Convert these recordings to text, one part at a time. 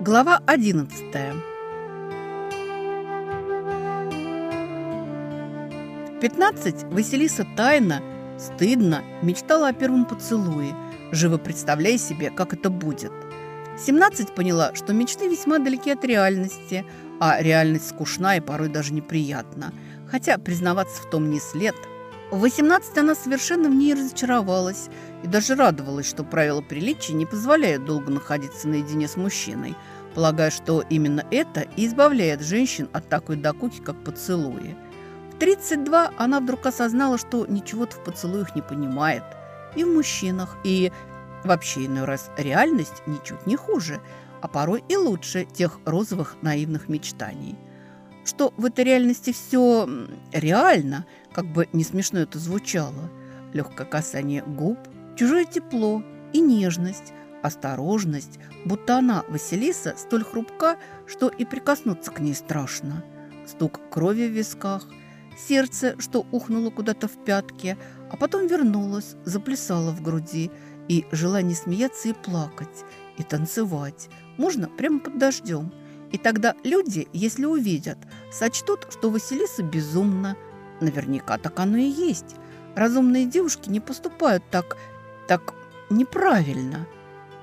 Глава 11 В 15 Василиса тайно, стыдно мечтала о первом поцелуе, живо представляя себе, как это будет. В 17 поняла, что мечты весьма далеки от реальности, а реальность скучна и порой даже неприятна. Хотя признаваться в том не след. В 18 она совершенно в ней разочаровалась и даже радовалась, что правила приличия не позволяют долго находиться наедине с мужчиной – полагая, что именно это и избавляет женщин от такой докуки, как поцелуи. В 32 она вдруг осознала, что ничего-то в поцелуях не понимает. И в мужчинах, и вообще иной раз реальность ничуть не хуже, а порой и лучше тех розовых наивных мечтаний. Что в этой реальности все реально, как бы не смешно это звучало. Легкое касание губ, чужое тепло и нежность, осторожность, будто она, Василиса, столь хрупка, что и прикоснуться к ней страшно. Стук крови в висках, сердце, что ухнуло куда-то в пятки, а потом вернулось, заплясало в груди, и желание смеяться и плакать, и танцевать. Можно прямо под дождем. И тогда люди, если увидят, сочтут, что Василиса безумна. Наверняка так оно и есть. Разумные девушки не поступают так, так неправильно –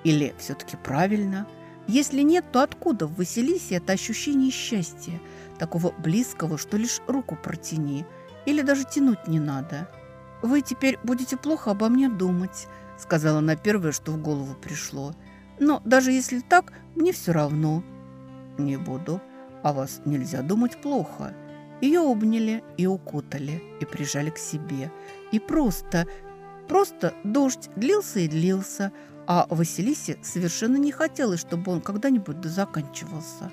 или все-таки правильно? Если нет, то откуда в Василисе это ощущение счастья, такого близкого, что лишь руку протяни, или даже тянуть не надо? «Вы теперь будете плохо обо мне думать», — сказала она первое, что в голову пришло. «Но даже если так, мне все равно». «Не буду. О вас нельзя думать плохо». Ее обняли и укутали, и прижали к себе. И просто, просто дождь длился и длился, а Василисе совершенно не хотелось, чтобы он когда-нибудь заканчивался.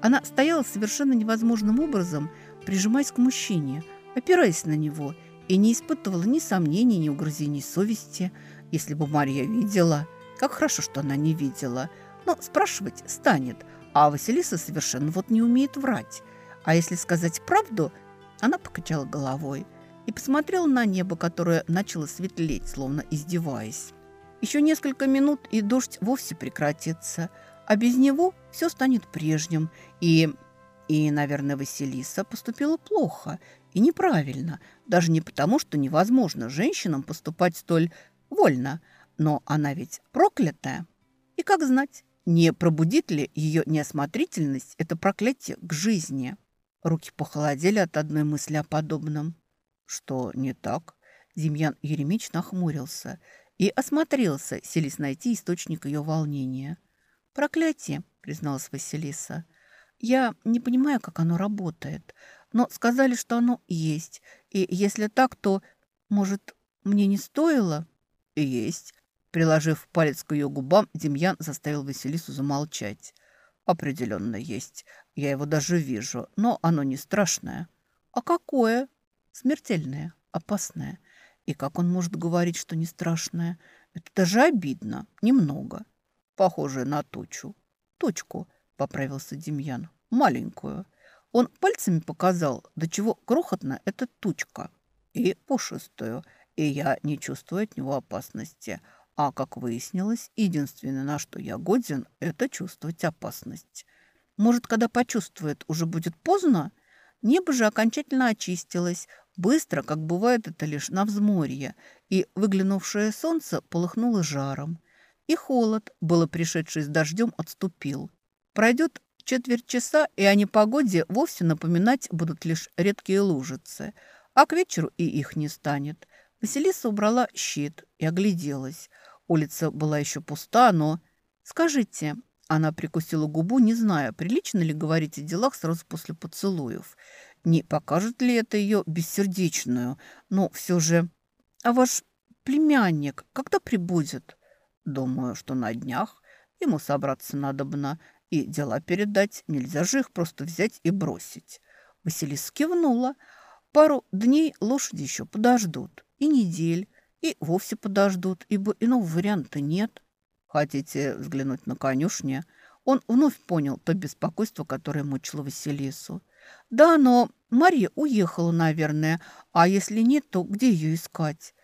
Она стояла совершенно невозможным образом, прижимаясь к мужчине, опираясь на него, и не испытывала ни сомнений, ни угрызений совести. Если бы Марья видела, как хорошо, что она не видела. Но спрашивать станет, а Василиса совершенно вот не умеет врать. А если сказать правду, она покачала головой и посмотрела на небо, которое начало светлеть, словно издеваясь. Еще несколько минут, и дождь вовсе прекратится, а без него все станет прежним. И, и, наверное, Василиса поступила плохо и неправильно, даже не потому, что невозможно женщинам поступать столь вольно, но она ведь проклятая. И как знать, не пробудит ли ее неосмотрительность это проклятие к жизни? Руки похолодели от одной мысли о подобном. Что не так? Демьян Еремич нахмурился – и осмотрелся, селись найти источник ее волнения. «Проклятие», — призналась Василиса. «Я не понимаю, как оно работает, но сказали, что оно есть. И если так, то, может, мне не стоило?» «Есть». Приложив палец к ее губам, Демьян заставил Василису замолчать. «Определенно есть. Я его даже вижу, но оно не страшное». «А какое?» «Смертельное, опасное. И как он может говорить, что не страшное? Это даже обидно. Немного. Похоже на тучу. Точку, поправился Демьян. Маленькую. Он пальцами показал, до чего крохотна эта тучка. И пушистую. И я не чувствую от него опасности. А, как выяснилось, единственное, на что я годен, это чувствовать опасность. Может, когда почувствует, уже будет поздно? Небо же окончательно очистилось, быстро, как бывает это лишь на взморье, и выглянувшее солнце полыхнуло жаром. И холод, было пришедший с дождем, отступил. Пройдет четверть часа, и о непогоде вовсе напоминать будут лишь редкие лужицы, а к вечеру и их не станет. Василиса убрала щит и огляделась. Улица была еще пуста, но... «Скажите, она прикусила губу, не зная, прилично ли говорить о делах сразу после поцелуев. Не покажет ли это ее бессердечную? Но все же... А ваш племянник когда прибудет? Думаю, что на днях. Ему собраться надобно. И дела передать. Нельзя же их просто взять и бросить. Василиса кивнула. Пару дней лошади еще подождут. И недель. И вовсе подождут, ибо иного варианта нет. Хотите взглянуть на конюшни? Он вновь понял то беспокойство, которое мучило Василису. Да, но Мария уехала, наверное. А если нет, то где ее искать?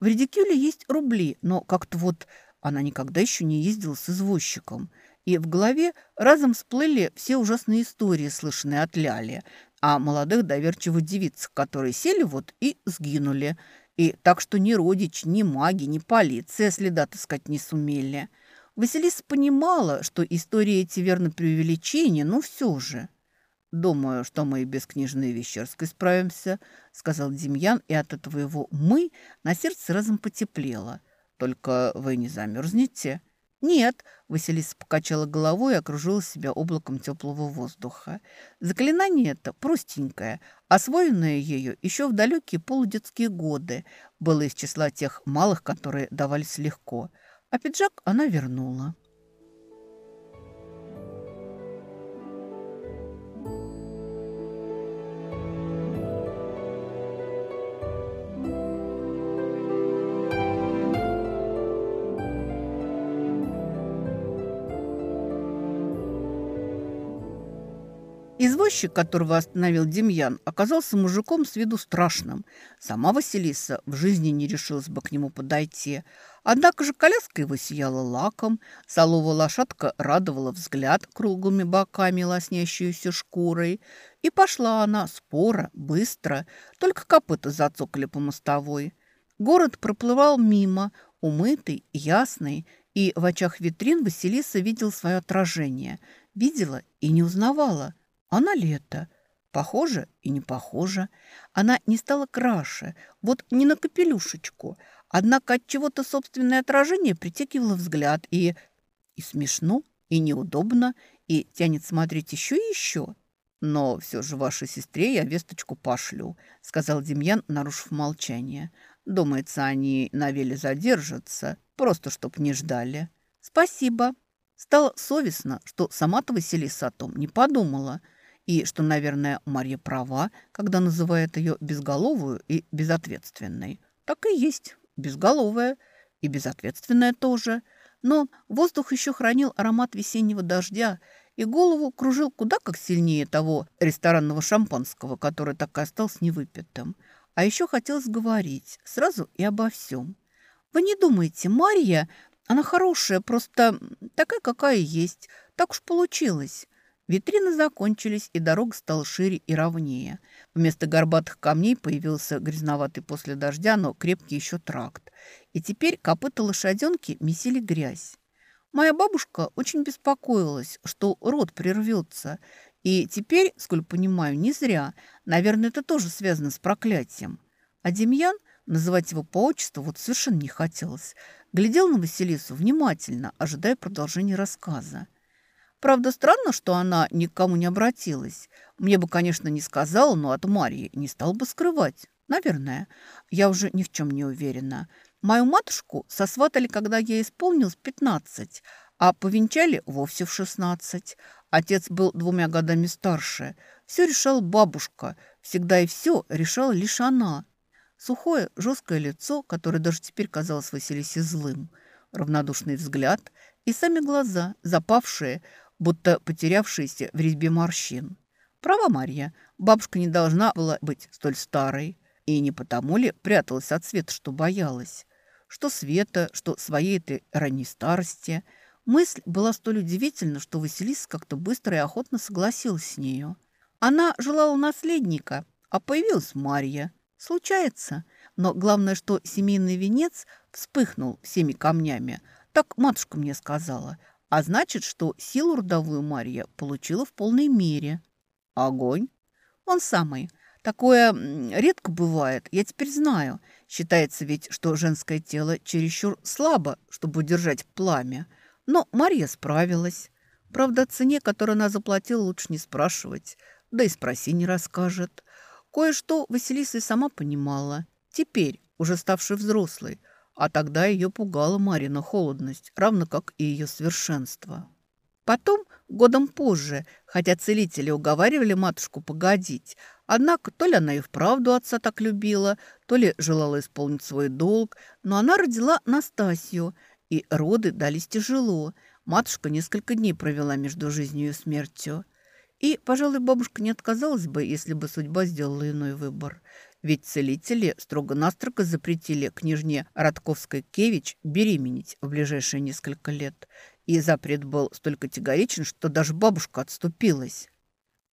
В Редикюле есть рубли, но как-то вот она никогда еще не ездила с извозчиком. и в голове разом всплыли все ужасные истории, слышанные от Ляли, о молодых доверчивых девицах, которые сели вот и сгинули. И так что ни родич, ни маги, ни полиция следа отыскать не сумели. Василиса понимала, что истории эти верно преувеличения, но все же. «Думаю, что мы и без княжны Вещерской справимся», — сказал Демьян, и от этого его «мы» на сердце разом потеплело. «Только вы не замерзнете?» «Нет», — Василиса покачала головой и окружила себя облаком теплого воздуха. Заклинание это простенькое, освоенное ею еще в далекие полудетские годы, было из числа тех малых, которые давались легко. А пиджак она вернула. Извозчик, которого остановил Демьян, оказался мужиком с виду страшным. Сама Василиса в жизни не решилась бы к нему подойти. Однако же коляска его сияла лаком, соловая лошадка радовала взгляд круглыми боками, лоснящуюся шкурой. И пошла она споро, быстро, только копыта зацокали по мостовой. Город проплывал мимо, умытый, ясный, и в очах витрин Василиса видела свое отражение. Видела и не узнавала – она лето. Похоже и не похоже. Она не стала краше, вот не на капелюшечку. Однако от чего-то собственное отражение притягивало взгляд. И, и смешно, и неудобно, и тянет смотреть еще и еще. «Но все же вашей сестре я весточку пошлю», — сказал Демьян, нарушив молчание. «Думается, они на веле задержатся, просто чтоб не ждали». «Спасибо». Стало совестно, что сама-то Василиса о том не подумала — и что, наверное, Марья права, когда называет ее безголовую и безответственной. Так и есть, безголовая и безответственная тоже. Но воздух еще хранил аромат весеннего дождя, и голову кружил куда как сильнее того ресторанного шампанского, который так и остался невыпитым. А еще хотелось говорить сразу и обо всем. Вы не думаете, Марья, она хорошая, просто такая, какая есть. Так уж получилось. Витрины закончились, и дорога стала шире и ровнее. Вместо горбатых камней появился грязноватый после дождя, но крепкий еще тракт. И теперь копыта лошаденки месили грязь. Моя бабушка очень беспокоилась, что род прервется. И теперь, сколь понимаю, не зря. Наверное, это тоже связано с проклятием. А Демьян, называть его по отчеству, вот совершенно не хотелось, глядел на Василису внимательно, ожидая продолжения рассказа. Правда, странно, что она ни к кому не обратилась. Мне бы, конечно, не сказала, но от Марьи не стал бы скрывать. Наверное. Я уже ни в чем не уверена. Мою матушку сосватали, когда ей исполнилось пятнадцать, а повенчали вовсе в шестнадцать. Отец был двумя годами старше. Все решала бабушка. Всегда и все решала лишь она. Сухое, жесткое лицо, которое даже теперь казалось Василисе злым. Равнодушный взгляд и сами глаза, запавшие, будто потерявшийся в резьбе морщин. Права Марья, бабушка не должна была быть столь старой. И не потому ли пряталась от света, что боялась? Что света, что своей этой ранней старости. Мысль была столь удивительна, что Василиса как-то быстро и охотно согласилась с нею. Она желала наследника, а появилась Марья. Случается. Но главное, что семейный венец вспыхнул всеми камнями. Так матушка мне сказала – а значит, что силу родовую Марья получила в полной мере. Огонь? Он самый. Такое редко бывает, я теперь знаю. Считается ведь, что женское тело чересчур слабо, чтобы удержать пламя. Но Марья справилась. Правда, о цене, которую она заплатила, лучше не спрашивать. Да и спроси не расскажет. Кое-что Василиса и сама понимала. Теперь, уже ставшей взрослой, а тогда ее пугала Марина холодность, равно как и ее совершенство. Потом, годом позже, хотя целители уговаривали матушку погодить, однако то ли она и вправду отца так любила, то ли желала исполнить свой долг, но она родила Настасью, и роды дались тяжело. Матушка несколько дней провела между жизнью и смертью. И, пожалуй, бабушка не отказалась бы, если бы судьба сделала иной выбор. Ведь целители строго-настрого запретили княжне Радковской-Кевич беременеть в ближайшие несколько лет. И запрет был столь категоричен, что даже бабушка отступилась.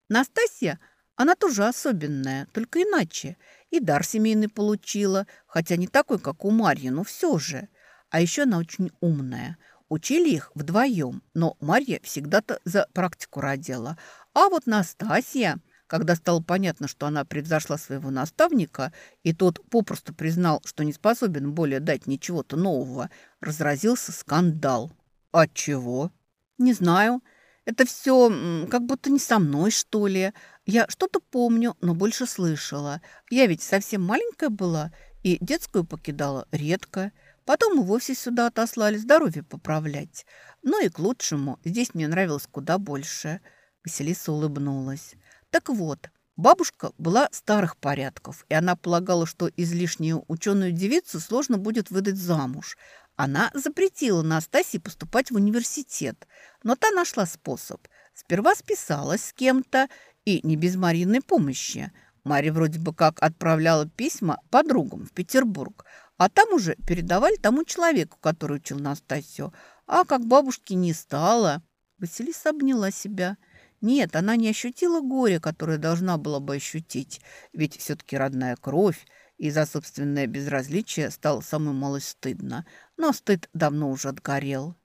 Настасья, она тоже особенная, только иначе. И дар семейный получила, хотя не такой, как у Марьи, но все же. А еще она очень умная. Учили их вдвоем, но Марья всегда-то за практику родила. А вот Настасья, когда стало понятно, что она превзошла своего наставника, и тот попросту признал, что не способен более дать ничего-то нового, разразился скандал. От чего? Не знаю. Это все как будто не со мной, что ли. Я что-то помню, но больше слышала. Я ведь совсем маленькая была и детскую покидала редко. Потом и вовсе сюда отослали здоровье поправлять. Ну и к лучшему. Здесь мне нравилось куда больше. Василиса улыбнулась. Так вот, бабушка была старых порядков, и она полагала, что излишнюю ученую девицу сложно будет выдать замуж. Она запретила Настасье поступать в университет, но та нашла способ. Сперва списалась с кем-то, и не без Мариной помощи. Мария вроде бы как отправляла письма подругам в Петербург, а там уже передавали тому человеку, который учил Настасью. А как бабушки не стало... Василиса обняла себя. Нет, она не ощутила горя, которое должна была бы ощутить, ведь все-таки родная кровь, и за собственное безразличие стало самой малость стыдно. Но стыд давно уже отгорел.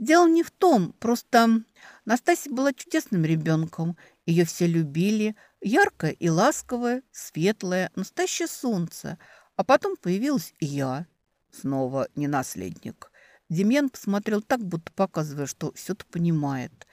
Дело не в том, просто Настасья была чудесным ребенком. Ее все любили, яркое и ласковое, светлое, настоящее солнце – а потом появилась и я. Снова не наследник. Демьян посмотрел так, будто показывая, что все-то понимает.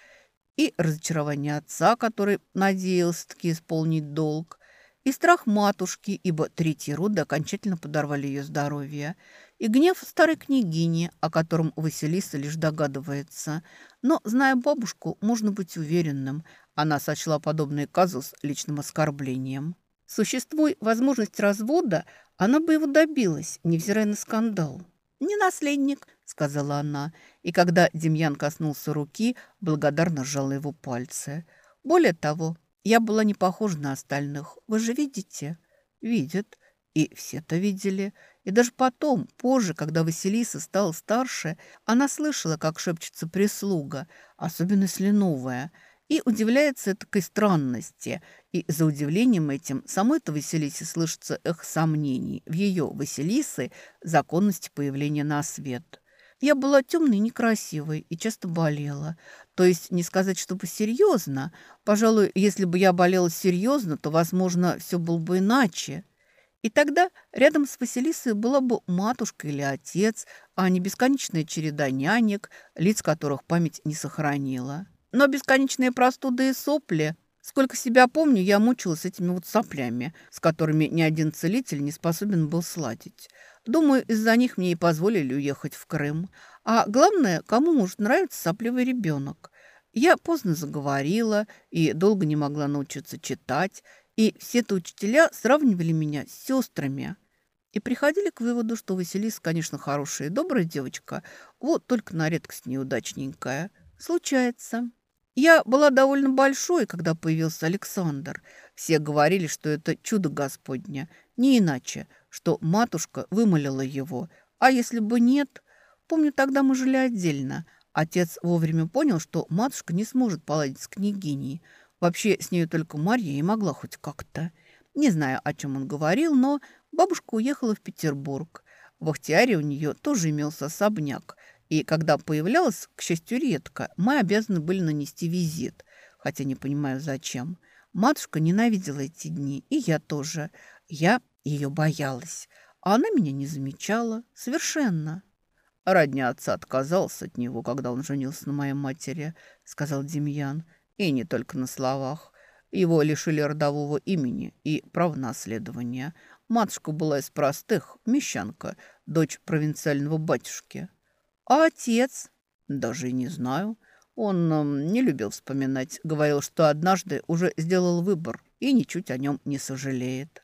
И разочарование отца, который надеялся таки исполнить долг, и страх матушки, ибо третьи роды окончательно подорвали ее здоровье, и гнев старой княгини, о котором Василиса лишь догадывается. Но, зная бабушку, можно быть уверенным, она сочла подобный казус личным оскорблением. Существует возможность развода, она бы его добилась, невзирая на скандал. «Не наследник», — сказала она, и когда Демьян коснулся руки, благодарно сжала его пальцы. «Более того, я была не похожа на остальных. Вы же видите?» «Видят. И все-то видели. И даже потом, позже, когда Василиса стала старше, она слышала, как шепчется прислуга, особенно если новая — и удивляется такой странности. И за удивлением этим самой-то Василисе слышится эх сомнений в ее, Василисы, законности появления на свет. Я была темной и некрасивой и часто болела. То есть не сказать, чтобы серьезно. Пожалуй, если бы я болела серьезно, то, возможно, все было бы иначе. И тогда рядом с Василисой была бы матушка или отец, а не бесконечная череда нянек, лиц которых память не сохранила. Но бесконечные простуды и сопли... Сколько себя помню, я мучилась этими вот соплями, с которыми ни один целитель не способен был сладить. Думаю, из-за них мне и позволили уехать в Крым. А главное, кому может нравиться сопливый ребенок? Я поздно заговорила и долго не могла научиться читать, и все-то учителя сравнивали меня с сестрами. И приходили к выводу, что Василиса, конечно, хорошая и добрая девочка, вот только на редкость неудачненькая. Случается. Я была довольно большой, когда появился Александр. Все говорили, что это чудо Господня, не иначе, что матушка вымолила его. А если бы нет... Помню, тогда мы жили отдельно. Отец вовремя понял, что матушка не сможет поладить с княгиней. Вообще, с нею только Марья и могла хоть как-то. Не знаю, о чем он говорил, но бабушка уехала в Петербург. В Ахтиаре у нее тоже имелся особняк – и когда появлялась, к счастью, редко, мы обязаны были нанести визит, хотя не понимаю, зачем. Матушка ненавидела эти дни, и я тоже. Я ее боялась, а она меня не замечала совершенно. «Родня отца отказался от него, когда он женился на моей матери», — сказал Демьян. «И не только на словах. Его лишили родового имени и права наследования. Матушка была из простых, мещанка, дочь провинциального батюшки». А отец? Даже не знаю. Он не любил вспоминать. Говорил, что однажды уже сделал выбор и ничуть о нем не сожалеет.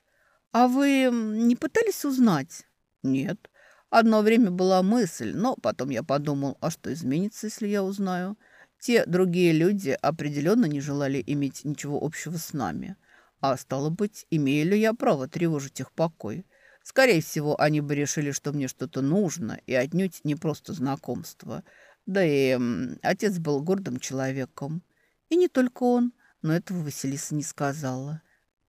А вы не пытались узнать? Нет. Одно время была мысль, но потом я подумал, а что изменится, если я узнаю? Те другие люди определенно не желали иметь ничего общего с нами. А стало быть, имею ли я право тревожить их покой? Скорее всего, они бы решили, что мне что-то нужно, и отнюдь не просто знакомство. Да и отец был гордым человеком. И не только он, но этого Василиса не сказала.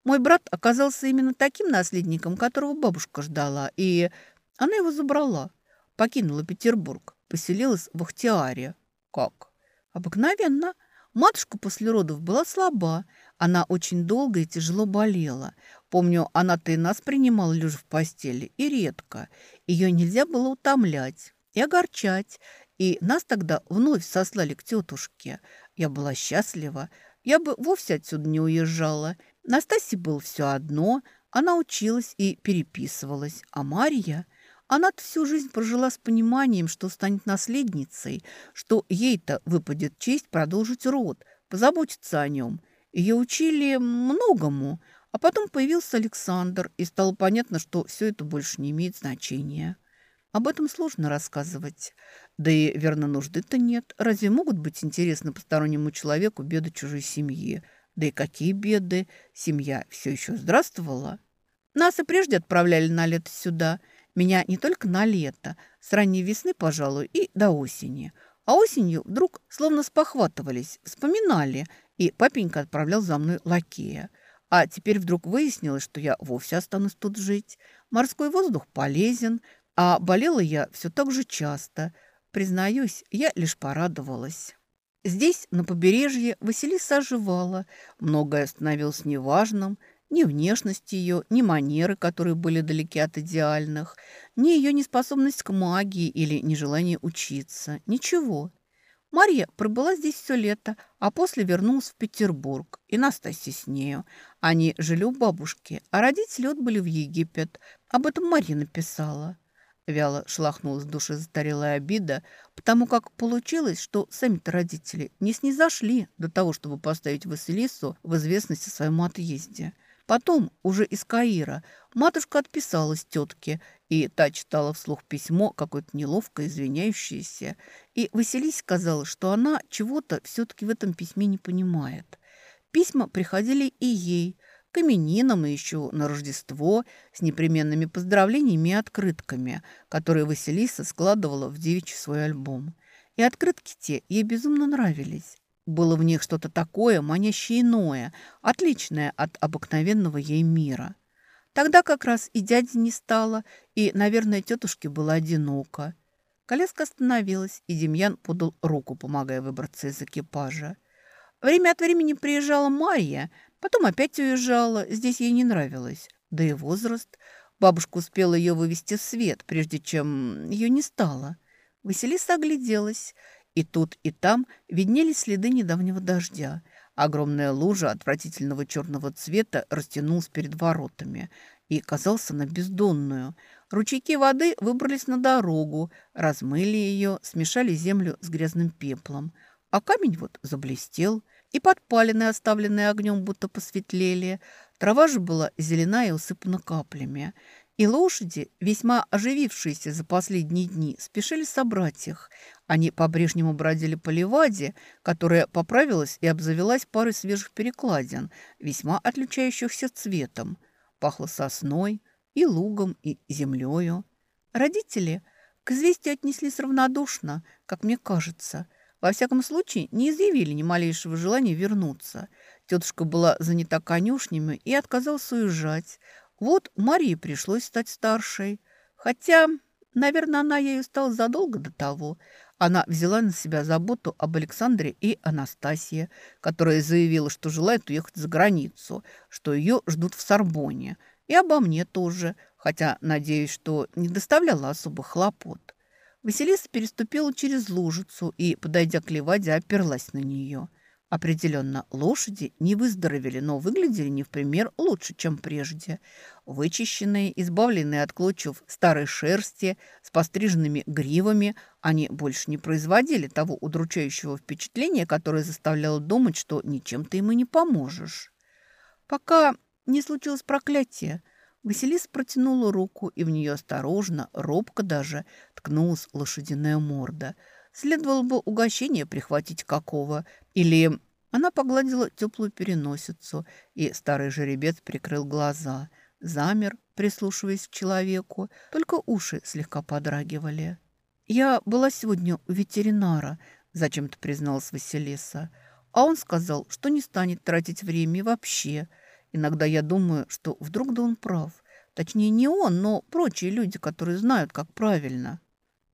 Мой брат оказался именно таким наследником, которого бабушка ждала, и она его забрала, покинула Петербург, поселилась в Ахтиаре. Как? Обыкновенно. Матушка после родов была слаба. Она очень долго и тяжело болела. Помню, она-то и нас принимала лежа в постели, и редко. Ее нельзя было утомлять и огорчать. И нас тогда вновь сослали к тетушке. Я была счастлива. Я бы вовсе отсюда не уезжала. Настасье было все одно. Она училась и переписывалась. А Марья... Она-то всю жизнь прожила с пониманием, что станет наследницей, что ей-то выпадет честь продолжить род, позаботиться о нем. Ее учили многому, а потом появился Александр, и стало понятно, что все это больше не имеет значения. Об этом сложно рассказывать. Да и верно нужды-то нет. Разве могут быть интересны постороннему человеку беды чужой семьи? Да и какие беды? Семья все еще здравствовала. Нас и прежде отправляли на лето сюда – меня не только на лето, с ранней весны, пожалуй, и до осени. А осенью вдруг словно спохватывались, вспоминали, и папенька отправлял за мной лакея. А теперь вдруг выяснилось, что я вовсе останусь тут жить. Морской воздух полезен, а болела я все так же часто. Признаюсь, я лишь порадовалась. Здесь, на побережье, Василиса оживала. Многое становилось неважным – ни внешность ее, ни манеры, которые были далеки от идеальных, ни ее неспособность к магии или нежелание учиться. Ничего. Марья пробыла здесь все лето, а после вернулась в Петербург. И Настасья с нею. Они жили у бабушки, а родители отбыли в Египет. Об этом Марья написала. Вяло шлахнулась в душе застарелая обида, потому как получилось, что сами-то родители не снизошли до того, чтобы поставить Василису в известность о своем отъезде. Потом, уже из Каира, матушка отписалась тетке, и та читала вслух письмо, какое-то неловко извиняющееся, и Василисе сказала, что она чего-то все-таки в этом письме не понимает. Письма приходили и ей, к именинам и еще на Рождество, с непременными поздравлениями и открытками, которые Василиса складывала в девичий свой альбом. И открытки те ей безумно нравились. Было в них что-то такое, манящее иное, отличное от обыкновенного ей мира. Тогда как раз и дяди не стало, и, наверное, тетушке было одиноко. Коляска остановилась, и Демьян подал руку, помогая выбраться из экипажа. Время от времени приезжала Марья, потом опять уезжала, здесь ей не нравилось. Да и возраст. Бабушка успела ее вывести в свет, прежде чем ее не стало. Василиса огляделась – и тут, и там виднелись следы недавнего дождя. Огромная лужа отвратительного черного цвета растянулась перед воротами и казался на бездонную. Ручейки воды выбрались на дорогу, размыли ее, смешали землю с грязным пеплом. А камень вот заблестел, и подпалины, оставленные огнем, будто посветлели. Трава же была зеленая и усыпана каплями. И лошади, весьма оживившиеся за последние дни, спешили собрать их. Они по-прежнему бродили по леваде, которая поправилась и обзавелась парой свежих перекладин, весьма отличающихся цветом. Пахло сосной и лугом, и землею. Родители к известию отнеслись равнодушно, как мне кажется. Во всяком случае, не изъявили ни малейшего желания вернуться. Тетушка была занята конюшнями и отказалась уезжать, вот Марии пришлось стать старшей. Хотя, наверное, она ею стала задолго до того. Она взяла на себя заботу об Александре и Анастасии, которая заявила, что желает уехать за границу, что ее ждут в Сорбоне. И обо мне тоже, хотя, надеюсь, что не доставляла особых хлопот. Василиса переступила через лужицу и, подойдя к Леваде, оперлась на нее – Определенно, лошади не выздоровели, но выглядели не в пример лучше, чем прежде. Вычищенные, избавленные от клочев старой шерсти, с постриженными гривами, они больше не производили того удручающего впечатления, которое заставляло думать, что ничем ты им и не поможешь. Пока не случилось проклятие, Василиса протянула руку, и в нее осторожно, робко даже, ткнулась лошадиная морда – Следовало бы угощение прихватить какого. Или она погладила теплую переносицу, и старый жеребец прикрыл глаза. Замер, прислушиваясь к человеку, только уши слегка подрагивали. «Я была сегодня у ветеринара», – зачем-то призналась Василиса. «А он сказал, что не станет тратить время вообще. Иногда я думаю, что вдруг да он прав. Точнее, не он, но прочие люди, которые знают, как правильно».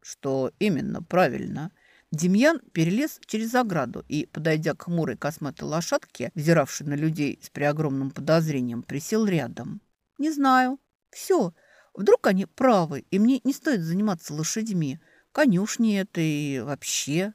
«Что именно правильно?» Демьян перелез через ограду и, подойдя к хмурой косматой лошадке, взиравшей на людей с преогромным подозрением, присел рядом. «Не знаю. Все. Вдруг они правы, и мне не стоит заниматься лошадьми. Конюшни это и вообще.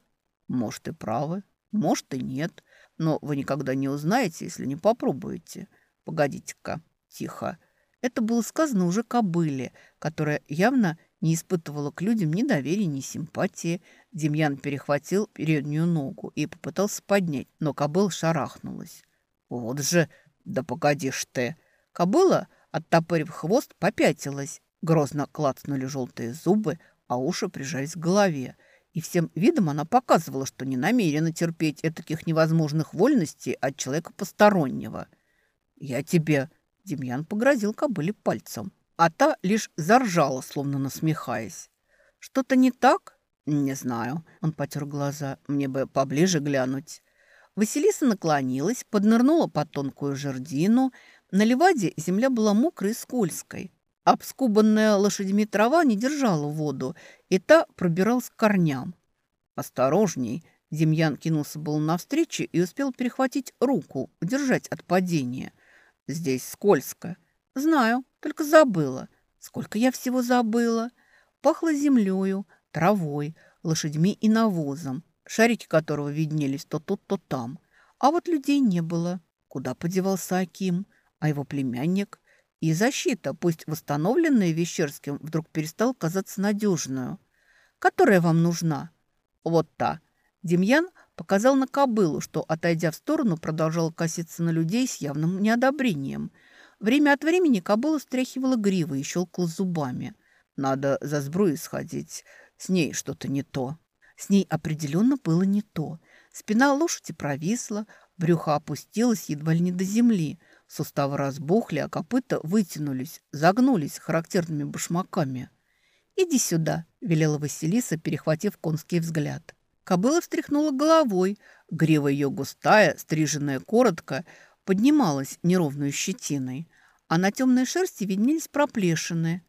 Может, и правы, может, и нет. Но вы никогда не узнаете, если не попробуете. Погодите-ка, тихо. Это было сказано уже кобыле, которая явно не испытывала к людям ни доверия, ни симпатии. Демьян перехватил переднюю ногу и попытался поднять, но кобыла шарахнулась. «Вот же! Да погодишь ты!» Кобыла, оттопырив хвост, попятилась. Грозно клацнули желтые зубы, а уши прижались к голове. И всем видом она показывала, что не намерена терпеть таких невозможных вольностей от человека постороннего. «Я тебе...» — Демьян погрозил кобыле пальцем а та лишь заржала, словно насмехаясь. «Что-то не так?» «Не знаю», — он потер глаза. «Мне бы поближе глянуть». Василиса наклонилась, поднырнула под тонкую жердину. На леваде земля была мокрой и скользкой. Обскубанная лошадьми трава не держала воду, и та пробиралась к корням. «Осторожней!» Демьян кинулся был навстречу и успел перехватить руку, удержать от падения. «Здесь скользко». «Знаю», только забыла. Сколько я всего забыла. Пахло землею, травой, лошадьми и навозом, шарики которого виднелись то тут, то там. А вот людей не было. Куда подевался Аким? А его племянник? И защита, пусть восстановленная Вещерским, вдруг перестала казаться надежную. Которая вам нужна? Вот та. Демьян показал на кобылу, что, отойдя в сторону, продолжал коситься на людей с явным неодобрением – Время от времени кобыла стряхивала гривы и щелкала зубами. Надо за сбруей сходить. С ней что-то не то. С ней определенно было не то. Спина лошади провисла, брюхо опустилось едва ли не до земли. Суставы разбухли, а копыта вытянулись, загнулись характерными башмаками. «Иди сюда», — велела Василиса, перехватив конский взгляд. Кобыла встряхнула головой. Грива ее густая, стриженная коротко, поднималась неровной щетиной, а на темной шерсти виднелись проплешины.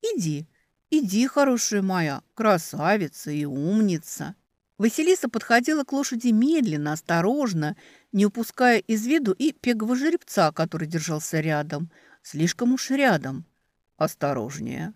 «Иди, иди, хорошая моя, красавица и умница!» Василиса подходила к лошади медленно, осторожно, не упуская из виду и пегового жеребца, который держался рядом. Слишком уж рядом. «Осторожнее!»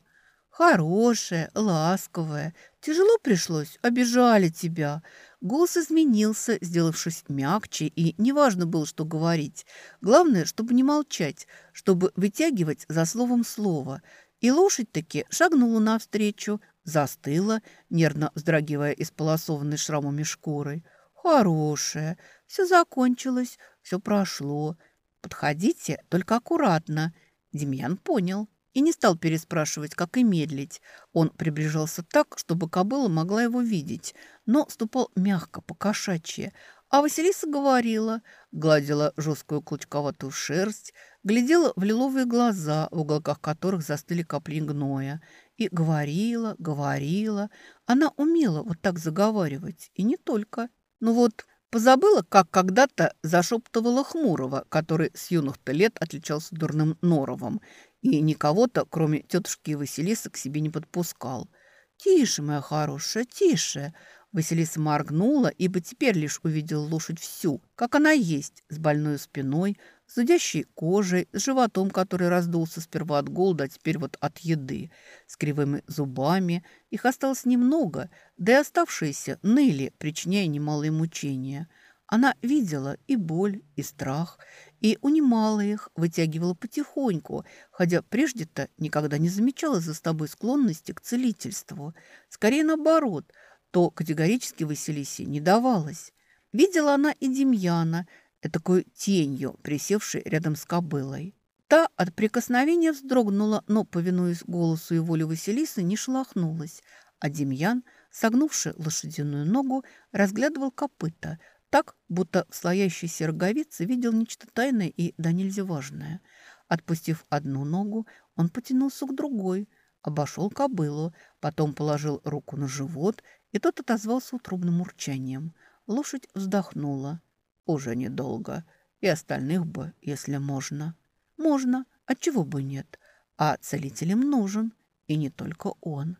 «Хорошая, ласковая. Тяжело пришлось, обижали тебя. Голос изменился, сделавшись мягче, и неважно было, что говорить. Главное, чтобы не молчать, чтобы вытягивать за словом слово. И лошадь таки шагнула навстречу, застыла, нервно вздрагивая исполосованной шрамами шкурой. «Хорошая, все закончилось, все прошло. Подходите, только аккуратно». Демьян понял и не стал переспрашивать, как и медлить. Он приближался так, чтобы кобыла могла его видеть, но ступал мягко, по-кошачьи. А Василиса говорила, гладила жесткую клочковатую шерсть, глядела в лиловые глаза, в уголках которых застыли капли гноя, и говорила, говорила. Она умела вот так заговаривать, и не только. Ну вот, позабыла, как когда-то зашептывала Хмурого, который с юных-то лет отличался дурным норовом, и никого-то, кроме тетушки Василисы, к себе не подпускал. «Тише, моя хорошая, тише!» Василиса моргнула, ибо теперь лишь увидела лошадь всю, как она есть, с больной спиной, с зудящей кожей, с животом, который раздулся сперва от голода, а теперь вот от еды, с кривыми зубами. Их осталось немного, да и оставшиеся ныли, причиняя немалые мучения – она видела и боль, и страх, и унимала их, вытягивала потихоньку, хотя прежде-то никогда не замечала за собой склонности к целительству. Скорее наоборот, то категорически Василисе не давалось. Видела она и Демьяна, такой тенью, присевшей рядом с кобылой. Та от прикосновения вздрогнула, но, повинуясь голосу и воле Василисы, не шелохнулась, а Демьян, согнувший лошадиную ногу, разглядывал копыта – так, будто в слоящейся роговице видел нечто тайное и да нельзя важное. Отпустив одну ногу, он потянулся к другой. обошел кобылу, потом положил руку на живот, и тот отозвался утробным урчанием. Лошадь вздохнула. «Уже недолго. И остальных бы, если можно». «Можно. Отчего бы нет? А целителям нужен. И не только он».